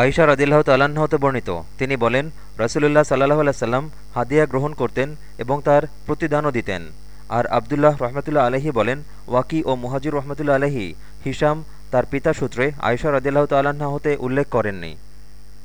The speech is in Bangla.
আইসার আদিল্লাহ তাল্লাহ্ন হতে বর্ণিত। তিনি বলেন, রসুলুল্লাহ সাল্লাহ আলাইসাল্লাম হাদিয়া গ্রহণ করতেন এবং তার প্রতিদানও দিতেন। আর আবদুল্লাহ রহমতুল্লাহ আলহি বলেন, ওয়াকি ও মুহাজির রহমতুল্লা আলহি হিসাম তার পিতা সূত্রে আয়সা রদিল্লাহ তাল্লাহ্ন হতে উল্লেখ করেননি।